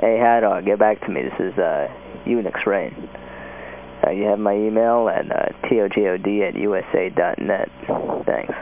Hey, Hadog, get back to me. This is、uh, Unix Rain.、Uh, you have my email uh, at uh, togod at usa.net. Thanks.